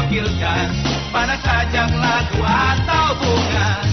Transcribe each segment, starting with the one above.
wakilkan. Pada sajang lagu atau bunga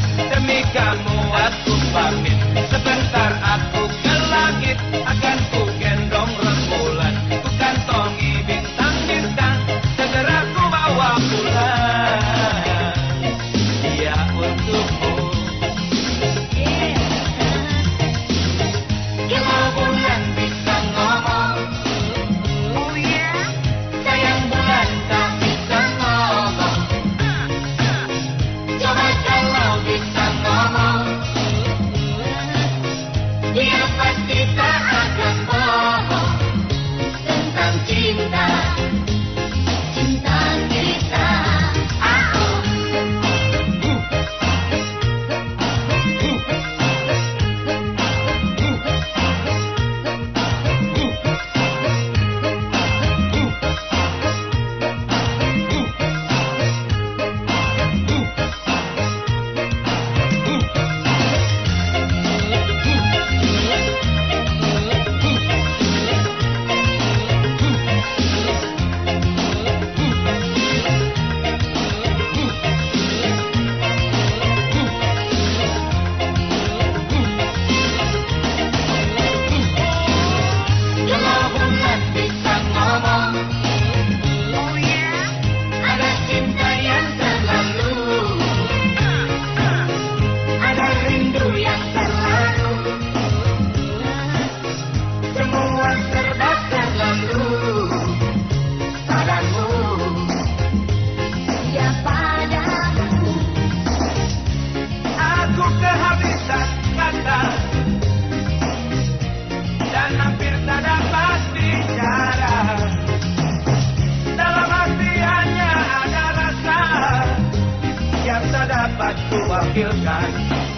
kuwakilkan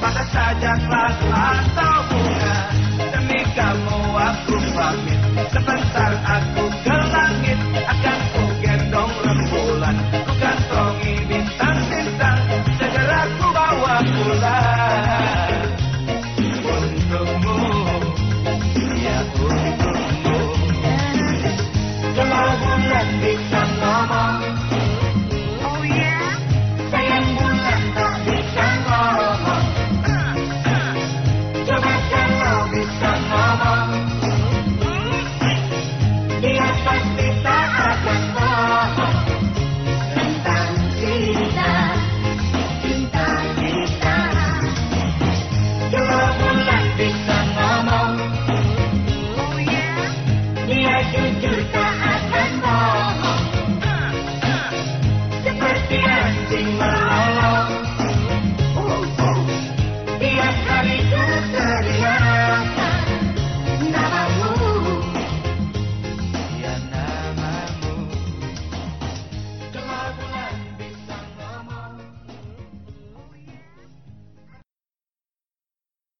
pada saja kelas atau bunga Demi kamu aku pamit. Sebentar aku do, do.